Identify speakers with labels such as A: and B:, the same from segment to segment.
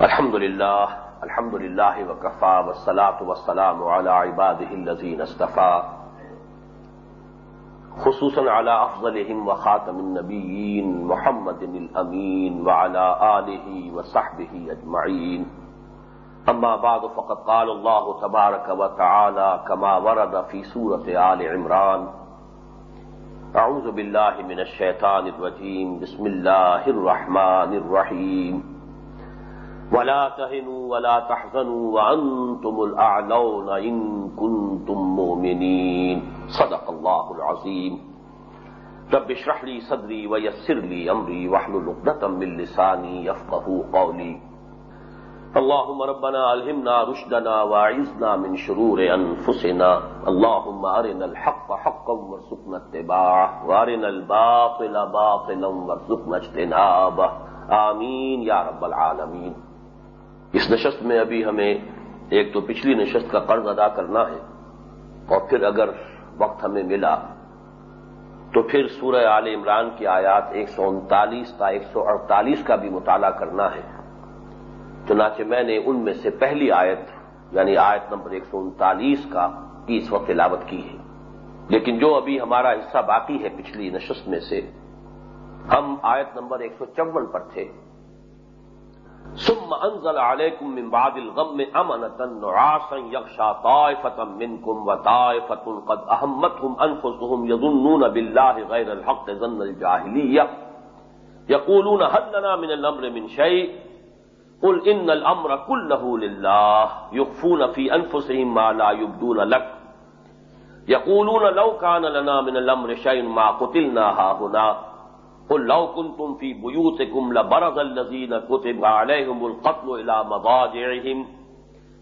A: الحمد لله الحمد لله وكفى والصلاة والسلام على عباده الذين اصطفى خصوصا على أفضلهم وخاتم النبيين محمد الأمين وعلى آله وصحبه أجمعين أما بعد، فقد قال الله تبارك وتعالى كما ورد في سورة آل عمران. أعوذ بالله من الشيطان الرجيم بسم الله الرحمن الرحيم ولا تهنوا ولا تحزنوا وأنتم الأعلون إن كنتم مؤمنين. صدق الله العظيم. رب اشرح لي صدري ويسر لي أمري واحلل عقدة من لساني يفقهوا قولي. اللهم ربنا ألهمنا رشدنا واعذنا من شرور أنفسنا. اللهم أرنا الحق حقا وارزقنا اتباعه. وأرنا الباطل باطلا وارزقنا اجتنابه. آمين يا رب العالمين. اس نشست میں ابھی ہمیں ایک تو پچھلی نشست کا قرض ادا کرنا ہے اور پھر اگر وقت ہمیں ملا تو پھر سورہ عال عمران کی آیات ایک سو انتالیس تا ایک سو اڑتالیس کا بھی مطالعہ کرنا ہے۔ چنانچہ میں نے ان میں سے پہلی آیت یعنی آیت نمبر ایک سو انتالیس کا کی اس وقت تلاوت کی ہے۔ لیکن جو ابھی ہمارا حصہ باقی ہے پچھلی نشست میں سے، ہم آیت نمبر ایک سو چون پر تھے۔ ثم انزل عليكم من بعد الغم امنة نعاسا يغشى طائفة منكم وطائفة قد اهمتهم انفسهم يظنون بالله غير الحق ظن الجاهلية يقولون هل لنا من الامر من شيء قل ان الامر كله لله يخفون في انفسهم ما لا يبدون لك يقولون لو كان لنا من الامر شيء ما قتلنا هاهنا قل لو كنتم في بيوتكم لبرز الذين كتب عليهم القتل الى مضاجعهم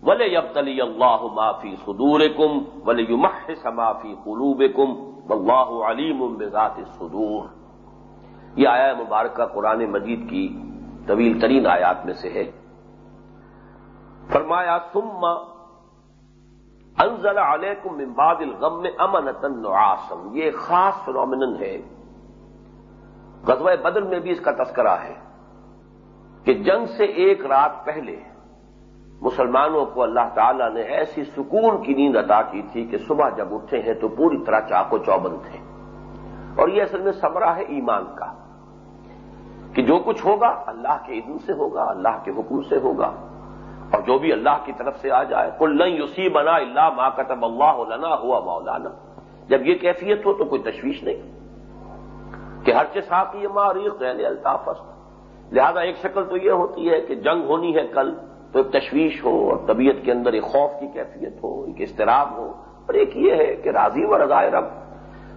A: وليبتلي الله ما في صدوركم وليمحص ما في قلوبكم والله عليم بذات الصدور۔ یہ آیا مبارکہ قرآن مجید کی طویل ترین آیات میں سے ہے۔ فرمایا، ثم انزل علیکم من بعد الغم امنتا نعاسا۔ یہ خاص فنومنن ہے۔ غزوہ بدر میں بھی اس کا تذکرہ ہے کہ جنگ سے ایک رات پہلے مسلمانوں کو اللہ تعالی نے ایسی سکون کی نیند عطا کی تھی کہ صبح جب اٹھے ہیں تو پوری طرح چاقو چوبند تھے۔ اور یہ اصل میں سمرا ہے ایمان کا کہ جو کچھ ہوگا اللہ کے عدم سے ہوگا، اللہ کے حکم سے ہوگا۔ اور جو بھی اللہ کی طرف سے آ جائے کل یوسی بنا اللہ ماں کتب اللہ لنا، ہوا مولانا۔ جب یہ کیفیت ہو تو کوئی تشویش نہیں۔ کہ ہر چساق ہاں یہ ماریخ غیر الطافس لہذا ایک شکل تو یہ ہوتی ہے کہ جنگ ہونی ہے کل تو ایک تشویش ہو اور طبیعت کے اندر ایک خوف کی کیفیت ہو، ایک اضطراب ہو۔ اور ایک یہ ہے کہ راضی و رضائے رب۔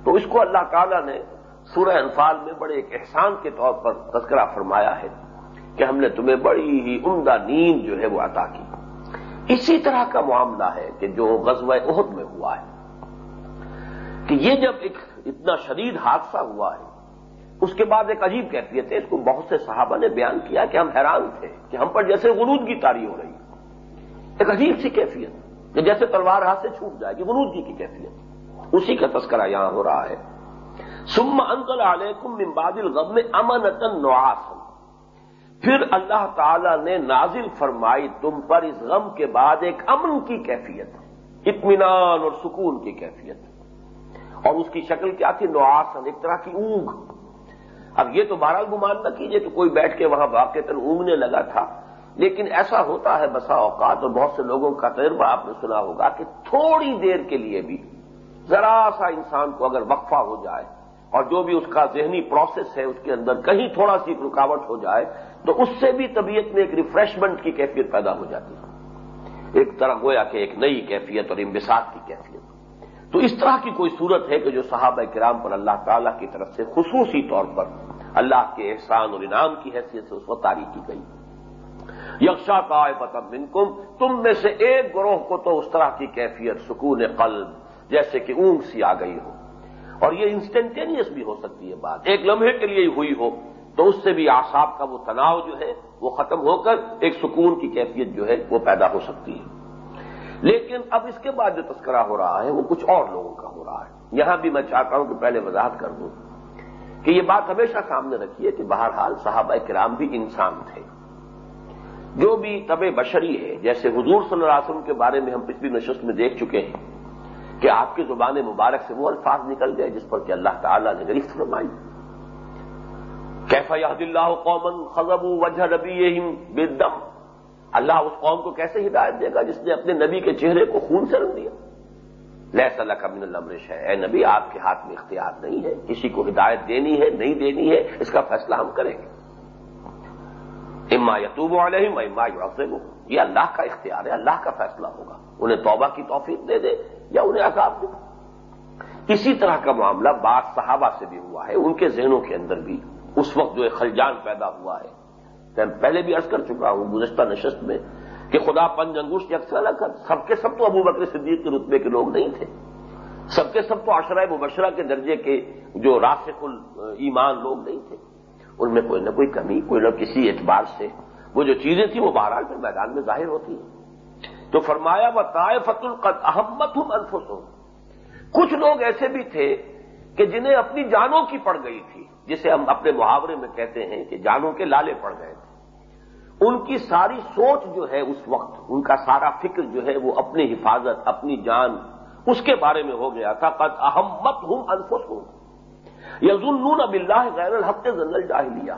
A: تو اس کو اللہ تعالیٰ نے سورہ انفال میں بڑے ایک احسان کے طور پر تذکرہ فرمایا ہے کہ ہم نے تمہیں بڑی ہی عمدہ نیند جو ہے وہ عطا کی۔ اسی طرح کا معاملہ ہے کہ جو غزوہ عہد میں ہوا ہے۔ کہ یہ جب ایک اتنا شدید حادثہ ہوا ہے اس کے بعد ایک عجیب کیفیت ہے اس کو بہت سے صحابہ نے بیان کیا کہ ہم حیران تھے کہ ہم پر جیسے غنود کی تاری ہو رہی ہے۔ ایک عجیب سی کیفیت کہ جیسے تلوار ہاتھ سے چھوٹ جائے گی غنودگی جی کی کیفیت۔ اسی کا تذکرہ یہاں ہو رہا ہے۔ سم انکل علیکم من بعد الغم میں امن پھر اللہ تعالی نے نازل فرمائی تم پر اس غم کے بعد ایک امن کی کیفیت، اطمینان اور سکون کی کیفیت۔ اور اس کی شکل کیا تھی؟ نواسن ایک طرح کی اونگ۔ اب یہ تو بہرحال گمان نہ کیجیے کہ کوئی بیٹھ کے وہاں واقع تن اونگنے لگا تھا۔ لیکن ایسا ہوتا ہے بسا اوقات اور بہت سے لوگوں کا تجربہ آپ نے سنا ہوگا کہ تھوڑی دیر کے لیے بھی ذرا سا انسان کو اگر وقفہ ہو جائے اور جو بھی اس کا ذہنی پروسیس ہے اس کے اندر کہیں تھوڑا سی رکاوٹ ہو جائے تو اس سے بھی طبیعت میں ایک ریفریشمنٹ کی کیفیت پیدا ہو جاتی ہے۔ ایک طرح گویا کہ ایک نئی کیفیت اور امبساط کی کیفیت۔ تو اس طرح کی کوئی صورت ہے کہ جو صحابہ کرام پر اللہ تعالی کی طرف سے خصوصی طور پر اللہ کے احسان اور انعام کی حیثیت سے اس وقت تاریخ کی گئی۔ یکشا کا منکم، تم میں سے ایک گروہ کو تو اس طرح کی کیفیت، سکون قلب جیسے کہ اونگ سی آ گئی ہو۔ اور یہ انسٹنٹینیس بھی ہو سکتی ہے بات۔ ایک لمحے کے لیے ہوئی ہو۔ تو اس سے بھی آساب کا وہ تناؤ جو ہے، وہ ختم ہو کر ایک سکون کی کیفیت جو ہے، وہ پیدا ہو سکتی ہے۔ لیکن اب اس کے بعد جو تذکرہ ہو رہا ہے، وہ کچھ اور لوگوں کا ہو رہا ہے۔ یہاں بھی میں چاہتا ہوں کہ پہلے وضاحت کر دوں۔ کہ یہ بات ہمیشہ سامنے رکھیے کہ بہرحال صحابہ کرام بھی انسان تھے۔ جو بھی طب بشری ہے، جیسے حضور صلی اللہ علیہ وسلم کے بارے میں ہم پچھلی نشست میں دیکھ چکے ہیں کہ آپ کی زبان مبارک سے وہ الفاظ نکل گئے جس پر کہ اللہ تعالیٰ نے گرفت فرمائی۔ کیفا یاد اللہ قومن خزب وجہ نبی بے دم اللہ اس قوم کو کیسے ہدایت دے گا جس نے اپنے نبی کے چہرے کو خون سے رنگ دیا؟ لہ اللہ کا من المرش ہے اے نبی، آپ کے ہاتھ میں اختیار نہیں ہے، کسی کو ہدایت دینی ہے، نہیں دینی ہے، اس کا فیصلہ ہم کریں گے۔ اما یتوب علیہم اما یعصب یہ اللہ کا اختیار ہے، اللہ کا فیصلہ ہوگا۔ انہیں توبہ کی توفیق دے دے یا انہیں عذاب دے۔ اسی طرح کا معاملہ بعض صحابہ سے بھی ہوا ہے، ان کے ذہنوں کے اندر بھی۔ اس وقت جو ایک خلجان پیدا ہوا ہے۔ میں پہلے بھی عرض کر چکا ہوں، گزشتہ نشست میں کہ خدا پنج انگوش اکثر الگ سب کے سب تو ابو بکر صدیق کے رتبے کے لوگ نہیں تھے۔ سب کے سب تو عشرۂ مبشرہ کے درجے کے جو راسخ ایمان لوگ نہیں تھے۔ ان میں کوئی نہ کوئی کمی، کوئی نہ کسی اعتبار سے۔ وہ جو چیزیں تھیں وہ بہرحال پھر میدان میں ظاہر ہوتی ہیں۔ تو فرمایا و طائے فت القد احمد ہوں الفس کچھ لوگ ایسے بھی تھے کہ جنہیں اپنی جانوں کی پڑ گئی تھی، جسے ہم اپنے محاورے میں کہتے ہیں کہ جانوں کے لالے پڑ گئے تھے۔ ان کی ساری سوچ جو ہے اس وقت، ان کا سارا فکر جو ہے وہ اپنی حفاظت، اپنی جان، اس کے بارے میں ہو گیا تھا۔ قد احمد ہوں الفس ہوں یزن اب اللہ غیر الحق زنل جاہلیہ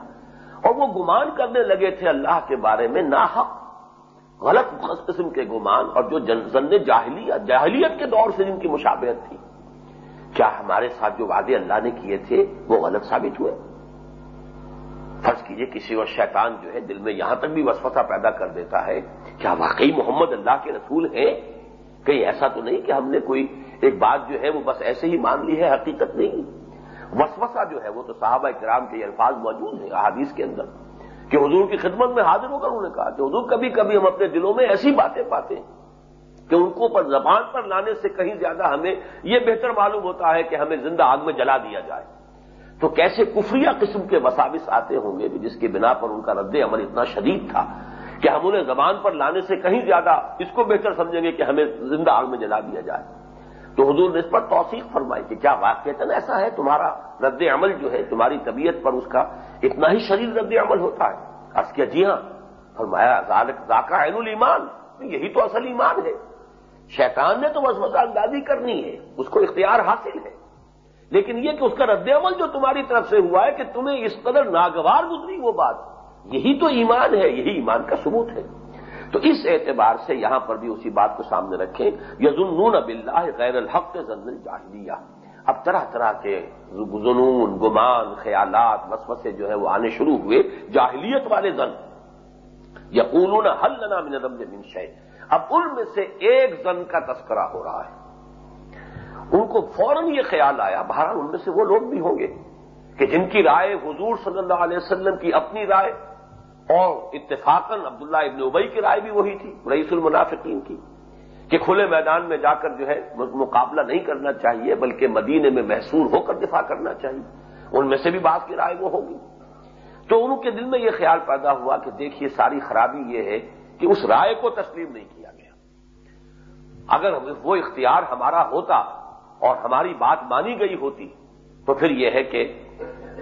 A: اور وہ گمان کرنے لگے تھے اللہ کے بارے میں ناحق غلط قسم کے گمان۔ اور جو زن جاہلیہ، جاہلیت کے دور سے جن کی مشابہت تھی۔ کیا ہمارے ساتھ جو وعدے اللہ نے کیے تھے، وہ غلط ثابت ہوئے؟ فرض کیجیے کسی اور شیطان جو ہے دل میں یہاں تک بھی وسوسہ پیدا کر دیتا ہے کیا واقعی محمد اللہ کے رسول ہیں؟ کہیں ایسا تو نہیں کہ ہم نے کوئی ایک بات جو ہے وہ بس ایسے ہی مان لی ہے، حقیقت نہیں۔ وسوسہ جو ہے وہ تو صحابہ کرام کے الفاظ موجود ہیں احادیث کے اندر کہ حضور کی خدمت میں حاضر ہو کر انہوں نے کہا کہ حضور کبھی کبھی ہم اپنے دلوں میں ایسی باتیں پاتے ہیں کہ ان کو پر زبان پر لانے سے کہیں زیادہ ہمیں یہ بہتر معلوم ہوتا ہے کہ ہمیں زندہ آگ میں جلا دیا جائے۔ تو کیسے کفریہ قسم کے وساوس آتے ہوں گے جس کی بنا پر ان کا رد عمل اتنا شدید تھا کہ ہم انہیں زبان پر لانے سے کہیں زیادہ اس کو بہتر سمجھیں گے کہ ہمیں زندہ آگ میں جلا دیا جائے۔ تو حضور نے اس پر توثیق فرمائی کہ کیا واقع ایسا ہے؟ تمہارا رد عمل جو ہے، تمہاری طبیعت پر اس کا اتنا ہی شریر رد عمل ہوتا ہے۔ کیا جی ہاں فرمایا ذاکہ عین المان یہی تو اصل ایمان ہے۔ شیطان نے تو بس اندازی کرنی ہے، اس کو اختیار حاصل ہے۔ لیکن یہ کہ اس کا رد عمل جو تمہاری طرف سے ہوا ہے کہ تمہیں اس قدر ناگوار گزری وہ بات، یہی تو ایمان ہے، یہی ایمان کا ثبوت ہے۔ تو اس اعتبار سے یہاں پر بھی اسی بات کو سامنے رکھیں یزنون اب اللہ غیر الحق زن جاہلیہ اب طرح طرح کے جنون گمان، خیالات مسوسے جو ہے وہ آنے شروع ہوئے، جاہلیت والے زن یقولون حل لنا من رب من شے اب ان میں سے ایک زن کا تذکرہ ہو رہا ہے۔ ان کو فوراً یہ خیال آیا، بہرحال ان میں سے وہ لوگ بھی ہوں گے کہ جن کی رائے حضور صلی اللہ علیہ وسلم کی اپنی رائے اور اتفاقاً عبداللہ ابن ابئی کی رائے بھی وہی تھی، رئیس المنافقین کی، کہ کھلے میدان میں جا کر جو ہے مقابلہ نہیں کرنا چاہیے، بلکہ مدینے میں محسور ہو کر دفاع کرنا چاہیے۔ ان میں سے بھی بات کی رائے وہ ہوگی۔ تو ان کے دل میں یہ خیال پیدا ہوا کہ دیکھیے، ساری خرابی یہ ہے کہ اس رائے کو تسلیم نہیں کیا گیا۔ اگر وہ اختیار ہمارا ہوتا اور ہماری بات مانی گئی ہوتی تو پھر یہ ہے کہ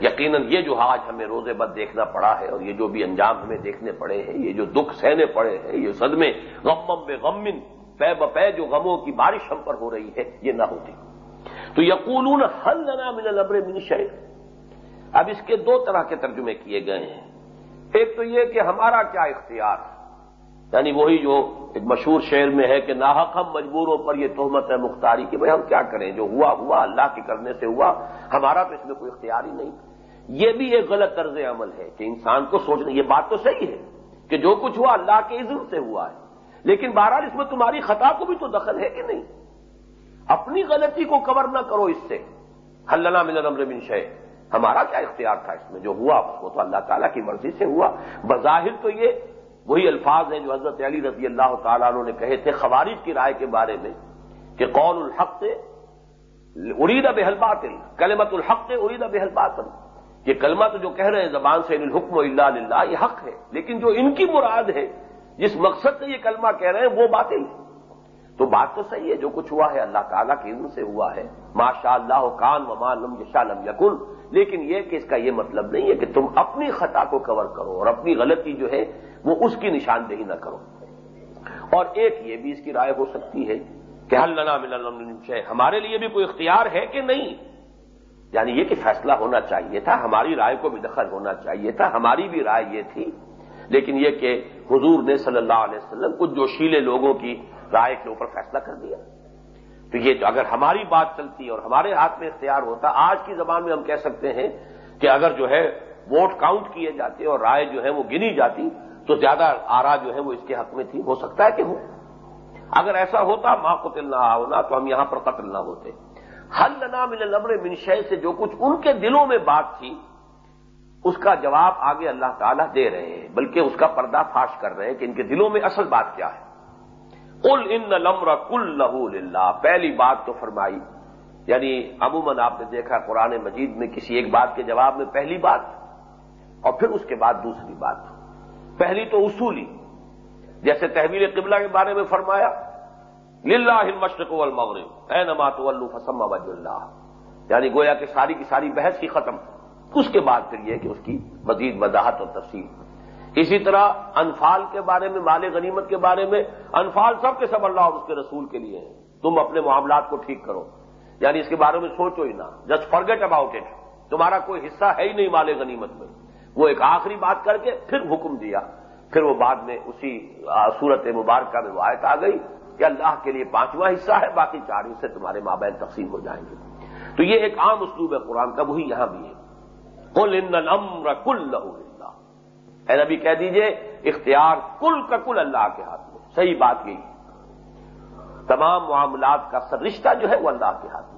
A: یقیناً یہ جو آج ہمیں روزے بد دیکھنا پڑا ہے اور یہ جو بھی انجام ہمیں دیکھنے پڑے ہیں، یہ جو دکھ سہنے پڑے ہیں، یہ صدمے غمم بے غمن، پے بے جو غموں کی بارش ہم پر ہو رہی ہے، یہ نہ ہوتی۔ تو یقول حل لنا من البر من شے اب اس کے دو طرح کے ترجمے کیے گئے ہیں۔ ایک تو یہ کہ ہمارا کیا اختیار؟ یعنی وہی جو ایک مشہور شعر میں ہے کہ ناحق ہم مجبوروں پر یہ تہمت ہے مختاری کہ بھائی ہم کیا کریں؟ جو ہوا ہوا، اللہ کے کرنے سے ہوا، ہمارا تو اس میں کوئی اختیار ہی نہیں۔ یہ بھی ایک غلط طرز عمل ہے کہ انسان کو سوچنا یہ بات تو صحیح ہے کہ جو کچھ ہوا اللہ کے عزم سے ہوا ہے، لیکن بہرحال اس میں تمہاری خطا کو بھی تو دخل ہے کہ نہیں؟ اپنی غلطی کو کور نہ کرو اس سے۔ حلنا مل امر بن شے ہمارا کیا اختیار تھا اس میں؟ جو ہوا، وہ تو اللہ تعالیٰ کی مرضی سے ہوا۔ بظاہر تو یہ وہی الفاظ ہیں جو حضرت علی رضی اللہ تعالیٰ عنہ نے کہے تھے خوارج کی رائے کے بارے میں کہ قول الحق سے ارید بحل باطل کلمت الحق سے ارید بحل باطل۔ یہ کلمہ تو جو کہہ رہے ہیں زبان سے الحکم اللہ للہ، یہ حق ہے۔ لیکن جو ان کی مراد ہے، جس مقصد سے یہ کلمہ کہہ رہے ہیں، وہ باطل تو بات تو صحیح ہے، جو کچھ ہوا ہے، اللہ تعالیٰ کے علم سے ہوا ہے۔ ماشاء اللہ کان و مالم یشالم یقل لیکن یہ کہ اس کا یہ مطلب نہیں ہے کہ تم اپنی خطا کو کور کرو اور اپنی غلطی جو ہے وہ اس کی نشاندہی نہ کرو۔ اور ایک یہ بھی اس کی رائے ہو سکتی ہے کہ حل لنا مل ہمارے لیے بھی کوئی اختیار ہے کہ نہیں؟ یعنی یہ کہ فیصلہ ہونا چاہیے تھا، ہماری رائے کو بھی دخل ہونا چاہیے تھا، ہماری بھی رائے یہ تھی۔ لیکن یہ کہ حضور نے صلی اللہ علیہ وسلم کچھ جوشیلے لوگوں کی رائے کے اوپر فیصلہ کر دیا۔ تو یہ اگر ہماری بات چلتی اور ہمارے ہاتھ میں اختیار ہوتا، آج کی زبان میں ہم کہہ سکتے ہیں کہ اگر جو ہے ووٹ کاؤنٹ کیے جاتے اور رائے جو ہے وہ گنی جاتی تو زیادہ آرا جو ہے وہ اس کے حق میں تھی، ہو سکتا ہے کہ ہو۔ اگر ایسا ہوتا ماں قتل نہ ہونا تو ہم یہاں پر قتل نہ ہوتے۔ حل لنا من الامر من شے سے جو کچھ ان کے دلوں میں بات تھی، اس کا جواب آگے اللہ تعالیٰ دے رہے ہیں، بلکہ اس کا پردہ فاش کر رہے ہیں کہ ان کے دلوں میں اصل بات کیا ہے۔ کل ان لمر کل لہو للہ پہلی بات تو فرمائی۔ یعنی عموماً آپ نے دیکھا قرآن مجید میں کسی ایک بات کے جواب میں پہلی بات اور پھر اس کے بعد دوسری بات۔ پہلی تو اصولی، جیسے تحویل قبلہ کے بارے میں فرمایا، للہ المشرق والمغرب، اے نمات فسم وج اللہ۔ یعنی گویا کہ ساری کی ساری بحث کی ختم۔ اس کے بعد پھر یہ کہ اس کی مزید وضاحت اور تفصیل۔ اسی طرح انفال کے بارے میں، مال غنیمت کے بارے میں، انفال سب کے سب اللہ اور اس کے رسول کے لیے ہیں۔ تم اپنے معاملات کو ٹھیک کرو۔ یعنی اس کے بارے میں سوچو ہی نہ۔ جسٹ فرگیٹ اباؤٹ اٹ تمہارا کوئی حصہ ہے ہی نہیں مال غنیمت میں۔ وہ ایک آخری بات کر کے پھر حکم دیا۔ پھر وہ بعد میں اسی صورت مبارکہ میں وہ آیت آ گئی کہ اللہ کے لیے پانچواں حصہ ہے، باقی چار حصے تمہارے مابین تقسیم ہو جائیں گے۔ تو یہ ایک عام اسلوب ہے قرآن کا وہی یہاں بھی ہے۔ کل ان الامر کل اللہ اے نبی کہہ دیجیے، اختیار کل کا کل اللہ کے ہاتھ میں۔ صحیح بات یہی۔ ہے تمام معاملات کا سر رشتہ جو ہے وہ اللہ کے ہاتھ میں۔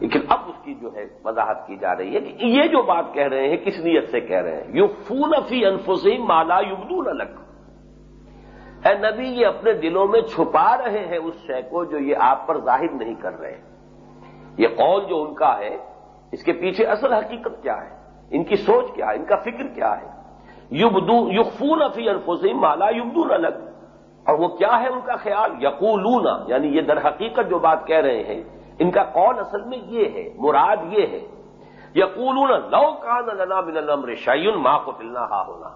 A: لیکن اب اس کی جو ہے وضاحت کی جا رہی ہے کہ یہ جو بات کہہ رہے ہیں کس نیت سے کہہ رہے ہیں؟ یو فون فی انفسی مالا یبدون الگ اے نبی، یہ اپنے دلوں میں چھپا رہے ہیں اس شے کو جو یہ آپ پر ظاہر نہیں کر رہے۔ یہ قول جو ان کا ہے، اس کے پیچھے اصل حقیقت کیا ہے؟ ان کی سوچ کیا ہے؟ ان کا فکر کیا ہے؟ یقفون فی انفسی مالا یبدون الگ اور وہ کیا ہے ان کا خیال؟ یقولون یعنی یہ در حقیقت جو بات کہہ رہے ہیں۔ ان کا قول اصل میں یہ ہے، مراد یہ ہے، یقولون لو کان لنا من الامر شیون ماں کو تلنا ہا ہونا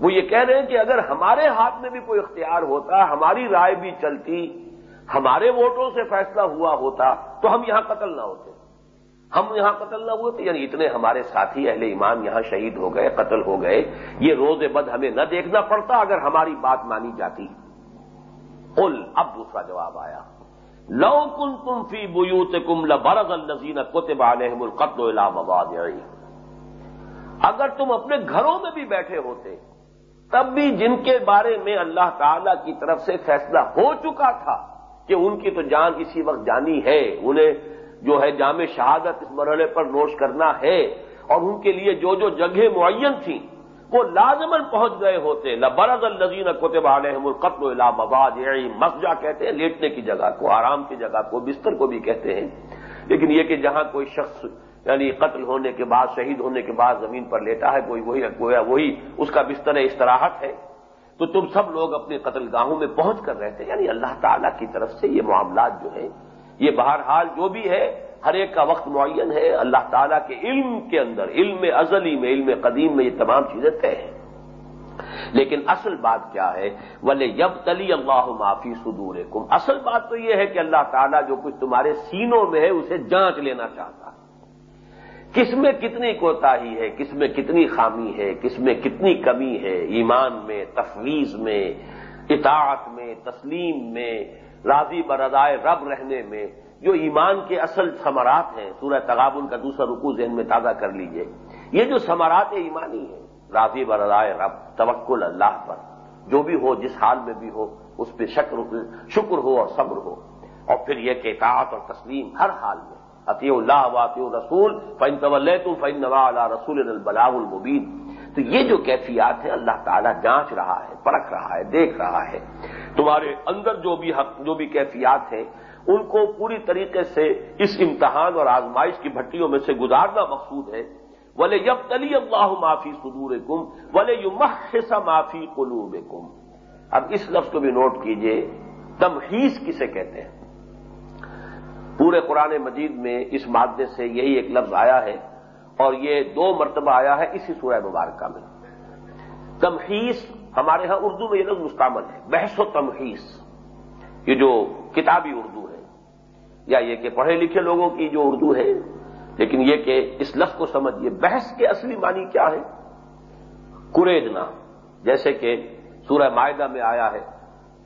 A: وہ یہ کہہ رہے ہیں کہ اگر ہمارے ہاتھ میں بھی کوئی اختیار ہوتا، ہماری رائے بھی چلتی، ہمارے ووٹوں سے فیصلہ ہوا ہوتا، تو ہم یہاں قتل نہ ہوتے۔ ہم یہاں قتل نہ ہوئے تھے یعنی اتنے ہمارے ساتھی اہل ایمان یہاں شہید ہو گئے، قتل ہو گئے، یہ روز بد ہمیں نہ دیکھنا پڑتا اگر ہماری بات مانی جاتی۔ قل، اب دوسرا جواب آیا۔ لو کن تم فی بوت کم لبرز الزین کوتب علیہم القتل مباد اگر تم اپنے گھروں میں بھی بیٹھے ہوتے، تب بھی جن کے بارے میں اللہ تعالی کی طرف سے فیصلہ ہو چکا تھا کہ ان کی تو جان اسی وقت جانی ہے، انہیں جو ہے جامع شہادت اس مرحلے پر نوش کرنا ہے، اور ان کے لیے جو جو جگہیں معین تھیں۔ وہ لازمن پہنچ گئے ہوتے۔ لبرز الزین کوتب علیہم القتل الا مباد مسجا کہتے ہیں لیٹنے کی جگہ کو، آرام کی جگہ کو، بستر کو بھی کہتے ہیں۔ لیکن یہ کہ جہاں کوئی شخص یعنی قتل ہونے کے بعد، شہید ہونے کے بعد زمین پر لیٹا ہے، کوئی وہی گویا وہی، اس کا بستر استراحت ہے، تو تم سب لوگ اپنے قتل گاہوں میں پہنچ کر رہتے ہیں۔ یعنی اللہ تعالیٰ کی طرف سے یہ معاملات جو ہیں، یہ بہرحال جو بھی ہے ہر ایک کا وقت معین ہے۔ اللہ تعالیٰ کے علم کے اندر، علم ازلی میں، علم قدیم میں یہ تمام چیزیں طے ہیں۔ لیکن اصل بات کیا ہے؟ ولے یب تلی اللہ معافی سدور اصل بات تو یہ ہے کہ اللہ تعالیٰ جو کچھ تمہارے سینوں میں ہے، اسے جانچ لینا چاہتا ہے۔ کس میں کتنی کوتاہی ہے، کس میں کتنی خامی ہے، کس میں کتنی کمی ہے؟ ایمان میں، تفویض میں، اطاعت میں، تسلیم میں، راضی برضائے رب رہنے میں۔ جو ایمان کے اصل سمرات ہیں، سورہ تغابن کا دوسرا رکو ذہن میں تازہ کر لیجیے۔ یہ جو سمرات ایمانی ہیں، راضی برضائے رب، توکل اللہ پر۔ جو بھی ہو، جس حال میں بھی ہو، اس پہ شکر شکر ہو اور صبر ہو۔ اور پھر یہ کہ اطاعت اور تسلیم ہر حال میں۔ عطی اللہ واطی رسول فن طول فن نوا اللہ رسول البلاغ المبین تو یہ جو کیفیات ہیں، اللہ تعالیٰ جانچ رہا ہے، پرکھ رہا ہے، دیکھ رہا ہے۔ تمہارے اندر جو بھی حق، جو بھی کیفیات ہیں ان کو پوری طریقے سے اس امتحان اور آزمائش کی بھٹیوں میں سے گزارنا مقصود ہے۔ ولے یب تلی اللہ معافی صدور کم ولے یو محسا معافی قلوب کم اب اس لفظ کو بھی نوٹ کیجیے تمخیص کسے کہتے ہیں؟ پورے قرآن مجید میں اس مادے سے یہی ایک لفظ آیا ہے اور یہ دو مرتبہ آیا ہے اسی سورہ مبارکہ میں۔ تمخیص ہمارے ہاں اردو میں یہ لفظ مستعمل ہے، بحث و تمخیص یہ جو کتابی اردو ہے۔ یا یہ کہ پڑھے لکھے لوگوں کی جو اردو ہے، لیکن یہ کہ اس لفظ کو سمجھیے بحث کے اصلی معنی کیا ہے؟ کریدنا جیسے کہ سورہ معاہدہ میں آیا ہے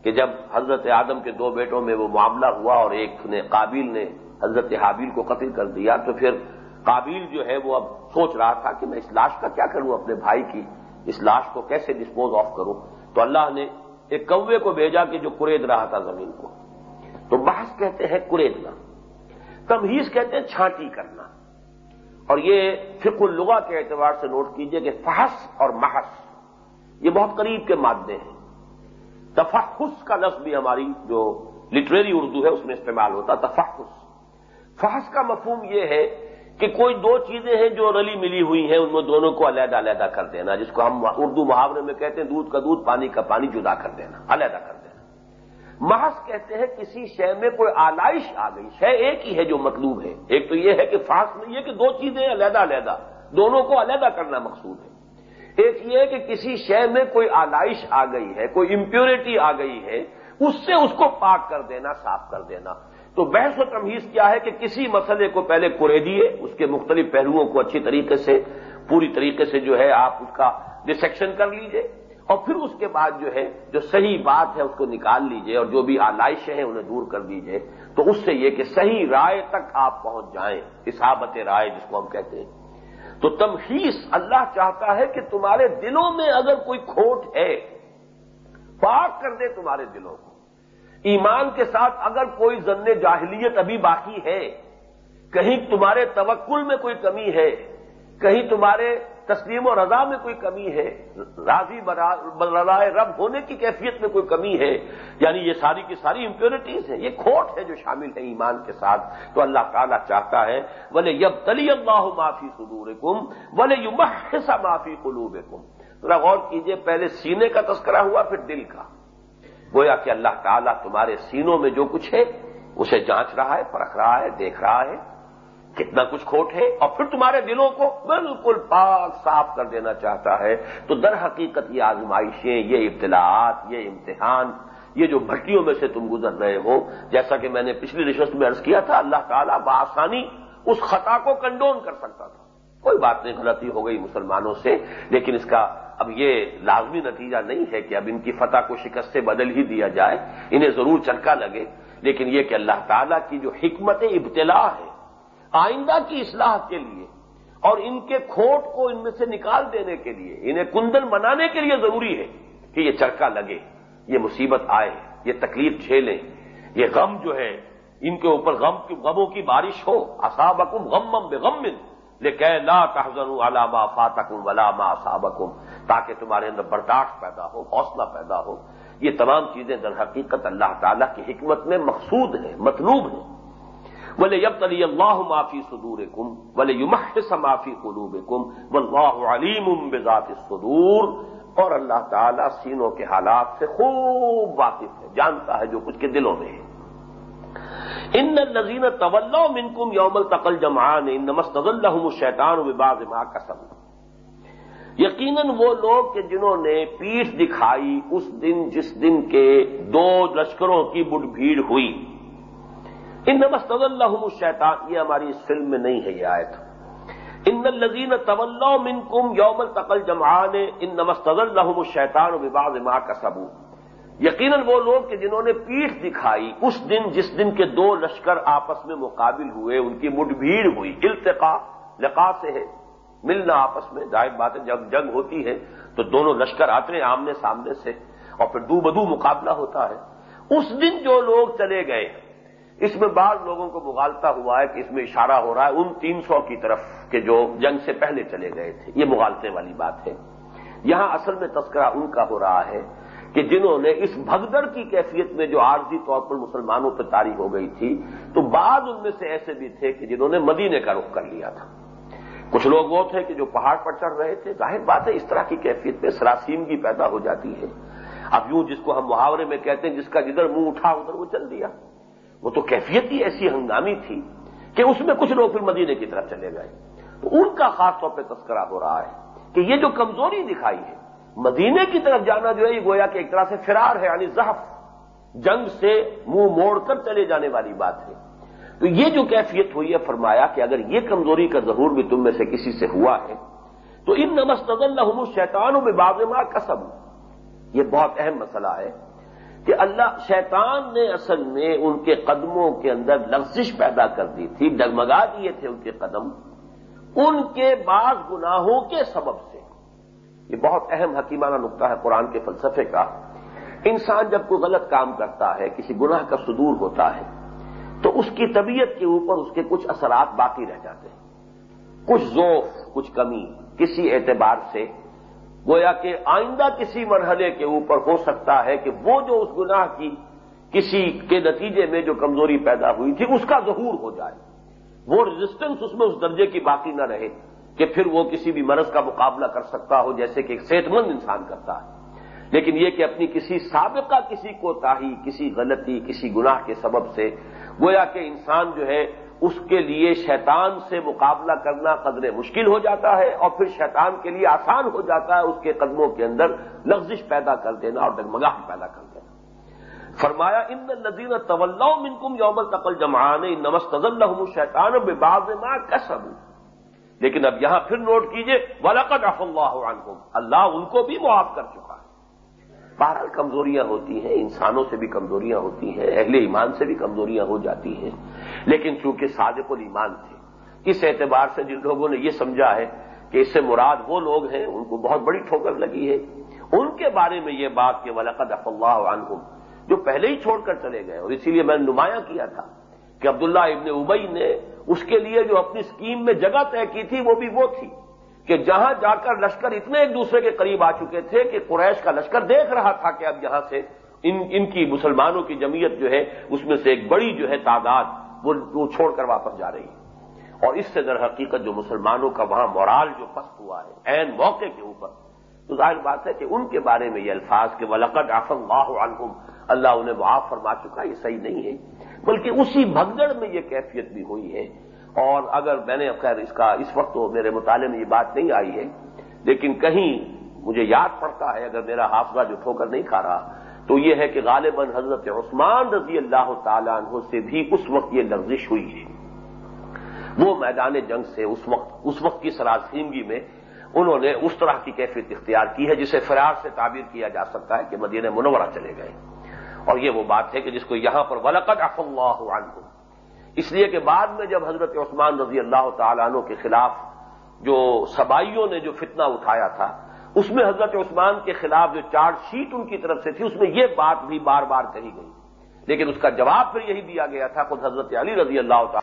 A: کہ جب حضرت آدم کے دو بیٹوں میں وہ معاملہ ہوا اور ایک نے قابل نے حضرت حابیل کو قتل کر دیا، تو پھر قابل جو ہے وہ اب سوچ رہا تھا کہ میں اس لاش کا کیا کروں، اپنے بھائی کی اس لاش کو کیسے ڈسپوز آف کروں؟ تو اللہ نے ایک کوے کو بھیجا کہ جو کرید رہا تھا زمین کو۔ تو بحث کہتے ہیں کریدنا، تمہیز کہتے ہیں چھانٹی کرنا۔ اور یہ فق اللغا کے اعتبار سے نوٹ کیجیے کہ فحس اور محس یہ بہت قریب کے مادے ہیں۔ تفحس کا لفظ بھی ہماری جو لٹریری اردو ہے، اس میں استعمال ہوتا تفحس فحس کا مفہوم یہ ہے کہ کوئی دو چیزیں ہیں جو رلی ملی ہوئی ہیں، ان میں دونوں کو علیحدہ علیحدہ کر دینا، جس کو ہم اردو محاورے میں کہتے ہیں، دودھ کا دودھ، پانی کا پانی، جدا کر دینا، علیحدہ کر دینا۔ محض کہتے ہیں کسی شے میں کوئی آلائش آ گئی۔ شے ایک ہی ہے جو مطلوب ہے۔ ایک تو یہ ہے کہ فاس میں یہ کہ دو چیزیں علیحدہ علیحدہ۔ دونوں کو علیحدہ کرنا مقصود ہے۔ ایک یہ کہ کسی شے میں کوئی آلائش آ گئی ہے، کوئی امپیورٹی آ گئی ہے، اس سے اس کو پاک کر دینا، صاف کر دینا۔ تو بحث و تمہیز کیا ہے کہ کسی مسئلے کو پہلے کرے دیے اس کے مختلف پہلوؤں کو اچھی طریقے سے، پوری طریقے سے جو ہے آپ اس کا ڈسیکشن کر لیجیے۔ اور پھر اس کے بعد جو ہے، جو صحیح بات ہے، اس کو نکال لیجیے اور جو بھی آلائشیں ہیں، انہیں دور کر دیجیے۔ تو اس سے یہ کہ صحیح رائے تک آپ پہنچ جائیں اسابت رائے جس کو ہم کہتے ہیں۔ تو تمخیص اللہ چاہتا ہے کہ تمہارے دلوں میں اگر کوئی کھوٹ ہے، پاک کر دے تمہارے دلوں کو۔ ایمان کے ساتھ اگر کوئی ضن جاہلیت ابھی باقی ہے، کہیں تمہارے توکل میں کوئی کمی ہے، کہیں تمہارے تسلیم و رضا میں کوئی کمی ہے، راضی رضائے رب ہونے کی کیفیت میں کوئی کمی ہے یعنی یہ ساری کی ساری امپیورٹیز ہیں، یہ کھوٹ ہے جو شامل ہے ایمان کے ساتھ، تو اللہ تعالیٰ چاہتا ہے بولے یب تلی اللہ معافی صدور کم بولے یو محسا معافی قلوب کم غور کیجیے، پہلے سینے کا تذکرہ ہوا، پھر دل کا۔ گویا کہ اللہ تعالیٰ تمہارے سینوں میں جو کچھ ہے، اسے جانچ رہا ہے، پرکھ رہا ہے، دیکھ رہا ہے۔ کتنا کچھ کھوٹ ہے اور پھر تمہارے دلوں کو بالکل پاک صاف کر دینا چاہتا ہے۔ تو در حقیقت یہ آزمائشیں، یہ ابتلاعات، یہ امتحان، یہ جو بھٹیوں میں سے تم گزر رہے ہو، جیسا کہ میں نے پچھلی رشوت میں عرض کیا تھا، اللہ تعالیٰ بآسانی اس خطا کو کنڈون کر سکتا تھا۔ کوئی بات نہیں، غلطی ہو گئی مسلمانوں سے، لیکن اس کا اب یہ لازمی نتیجہ نہیں ہے کہ اب ان کی فتح کو شکست سے بدل ہی دیا جائے، انہیں ضرور چلکا لگے۔ لیکن یہ کہ اللہ تعالیٰ کی جو حکمت ابتلا ہے آئندہ کی اصلاح کے لیے اور ان کے کھوٹ کو ان میں سے نکال دینے کے لیے، انہیں کندن بنانے کے لیے ضروری ہے کہ یہ چرکا لگے، یہ مصیبت آئے، یہ تکلیف جھیلیں، یہ غم جو ہے، ان کے اوپر غم کی، غموں کی بارش ہو۔ اصابکم غمم بے غم لا تحزن علامہ فاتکم ولا ما صابکم تاکہ تمہارے اندر برداشت پیدا ہو، حوصلہ پیدا ہو۔ یہ تمام چیزیں در حقیقت اللہ تعالیٰ کی حکمت میں مقصود ہیں، مطلوب ہیں۔ بولے یب تلی اللہ معافی صدور کم بولے یمحس معافی قلوب کم و علیم بذات صدور اور اللہ تعالیٰ سینوں کے حالات سے خوب واقف ہے، جانتا ہے جو کچھ کے دلوں میں ہے۔ ان نذین طول منکم یوم التقل جمان ان نمست الحم الشیطان وباز ما قسم یقیناً وہ لوگ کہ جنہوں نے پیٹھ دکھائی اس دن جس دن کے دو لشکروں کی بڑ بھیڑ ہوئی۔ ان نمست الحم الشیطان، یہ ہماری اس فلم میں نہیں ہے، یہ آیت۔ ان الزین طول منکم یوم التقل جمان ان نمست الحم الشیطان وباز ما قسم یقیناً وہ لوگ کہ جنہوں نے پیٹھ دکھائی، اس دن جس دن کے دو لشکر آپس میں مقابل ہوئے، ان کی مڈ بھیڑ ہوئی۔ التقا لقا سے ہے۔ ملنا آپس میں، ظاہر بات ہے جب جنگ ہوتی ہے، تو دونوں لشکر آتے ہیں آمنے سامنے سے، اور پھر دو بدو مقابلہ ہوتا ہے۔ اس دن جو لوگ چلے گئے اس میں بعض لوگوں کو مغالتا ہوا ہے کہ اس میں اشارہ ہو رہا ہے ان تین سو کی طرف کے جو جنگ سے پہلے چلے گئے تھے، یہ مغالطے والی بات ہے۔ یہاں اصل میں تذکرہ ان کا ہو رہا ہے کہ جنہوں نے اس بھگدڑ کی کیفیت میں جو عارضی طور پر مسلمانوں پہ تاریخ ہو گئی تھی، تو بعض ان میں سے ایسے بھی تھے کہ جنہوں نے مدینے کا رخ کر لیا تھا۔ کچھ لوگ وہ تھے کہ جو پہاڑ پر چڑھ رہے تھے، ظاہر بات ہے اس طرح کی کیفیت میں سراسیمگی پیدا ہو جاتی ہے۔ اب یوں جس کو ہم محاورے میں کہتے ہیں، جس کا جدھر منہ اٹھا، ادھر وہ چل دیا۔ وہ تو کیفیت ہی ایسی ہنگامی تھی کہ اس میں کچھ لوگ پھر مدینے کی طرف چلے گئے۔ تو ان کا خاص طور پہ تذکرہ ہو رہا ہے کہ یہ جو کمزوری دکھائی ہے، مدینے کی طرف جانا جو ہے، یہ گویا کہ ایک طرح سے فرار ہے یعنی ضعف جنگ سے منہ موڑ کر چلے جانے والی بات ہے۔ تو یہ جو کیفیت ہوئی ہے، فرمایا کہ اگر یہ کمزوری کا ظہور بھی تم میں سے کسی سے ہوا ہے، تو ان نمست اللہ شیطانوں میں باغما قسم یہ بہت اہم مسئلہ ہے۔ کہ اللہ شیطان نے اصل میں ان کے قدموں کے اندر لفزش پیدا کر دی تھی، ڈگمگا دیے تھے ان کے قدم، ان کے بعض گناہوں کے سبب سے۔ یہ بہت اہم حکیمانہ نقطہ ہے قرآن کے فلسفے کا۔ انسان جب کوئی غلط کام کرتا ہے، کسی گناہ کا صدور ہوتا ہے، تو اس کی طبیعت کے اوپر اس کے کچھ اثرات باقی رہ جاتے ہیں۔ کچھ ذوف کچھ کمی کسی اعتبار سے گویا کہ آئندہ کسی مرحلے کے اوپر ہو سکتا ہے کہ وہ جو اس گناہ کی کسی کے نتیجے میں جو کمزوری پیدا ہوئی تھی، اس کا ظہور ہو جائے۔ وہ ریزسٹنس اس میں اس درجے کی باقی نہ رہے کہ پھر وہ کسی بھی مرض کا مقابلہ کر سکتا ہو، جیسے کہ ایک صحت مند انسان کرتا ہے۔ لیکن یہ کہ اپنی کسی سابقہ، کسی کوتاہی، کسی غلطی، کسی گناہ کے سبب سے گویا کہ انسان جو ہے اس کے لیے شیطان سے مقابلہ کرنا قدر مشکل ہو جاتا ہے اور پھر شیطان کے لیے آسان ہو جاتا ہے اس کے قدموں کے اندر لفزش پیدا کر دینا اور ڈگمگاہ پیدا کر دینا۔ فرمایا، ان نذیر طول منکم یوم تقل جمان نمست شیطان بے باز ماں کسب لیکن اب یہاں پھر نوٹ کیجیے ولاقت اف اللہ عنکم اللہ ان کو بھی معاف کر چکا ہے۔ بہرحال کمزوریاں ہوتی ہیں، انسانوں سے بھی کمزوریاں ہوتی ہیں، اہل ایمان سے بھی کمزوریاں ہو جاتی ہیں۔ لیکن چونکہ صادق الایمان تھے، اس اعتبار سے جن لوگوں نے یہ سمجھا ہے کہ اس سے مراد وہ لوگ ہیں، ان کو بہت بڑی ٹھوکر لگی ہے۔ ان کے بارے میں یہ بات کہ ولقد اف اللہ عنہم جو پہلے ہی چھوڑ کر چلے گئے، اور اسی لیے میں نے نمایاں کیا تھا کہ عبداللہ ابن ابئی نے اس کے لیے جو اپنی اسکیم میں جگہ طے کی تھی، وہ بھی وہ تھی۔ کہ جہاں جا کر لشکر اتنے ایک دوسرے کے قریب آ چکے تھے کہ قریش کا لشکر دیکھ رہا تھا کہ اب یہاں سے ان ان کی مسلمانوں کی جمعیت جو ہے، اس میں سے ایک بڑی جو ہے تعداد وہ چھوڑ کر واپس جا رہی ہے۔ اور اس سے در حقیقت جو مسلمانوں کا وہاں مورال جو پست ہوا ہے این موقع کے اوپر، تو ظاہر بات ہے کہ ان کے بارے میں یہ الفاظ کہ ولقد آف اللہ عنہم اللہ انہیں معاف فرما چکا یہ صحیح نہیں ہے۔ بلکہ اسی بھگدڑ میں یہ کیفیت بھی ہوئی ہے اور اگر میں نے خیر اس کا اس وقت تو میرے مطالعے میں یہ بات نہیں آئی ہے، لیکن کہیں مجھے یاد پڑتا ہے، اگر میرا حافظہ جو ٹھوکر نہیں کھا رہا، تو یہ ہے کہ غالباً حضرت عثمان رضی اللہ تعالیٰ عنہ سے بھی اس وقت یہ لفزش ہوئی ہے۔ وہ میدان جنگ سے اس وقت اس وقت کی سراسیمگی میں انہوں نے اس طرح کی کیفیت اختیار کی ہے جسے فرار سے تعبیر کیا جا سکتا ہے کہ مدینہ منورہ چلے گئے۔ اور یہ وہ بات ہے کہ جس کو یہاں پر ولقد اف اللہ عنہ اس لیے کہ بعد میں جب حضرت عثمان رضی اللہ تعالیٰ عنہ کے خلاف جو سبائیوں نے جو فتنہ اٹھایا تھا، اس میں حضرت عثمان کے خلاف جو چارج شیٹ ان کی طرف سے تھی، اس میں یہ بات بھی بار بار کہی گئی۔ لیکن اس کا جواب پھر یہی دیا گیا تھا، خود حضرت علی رضی اللہ تعالیٰ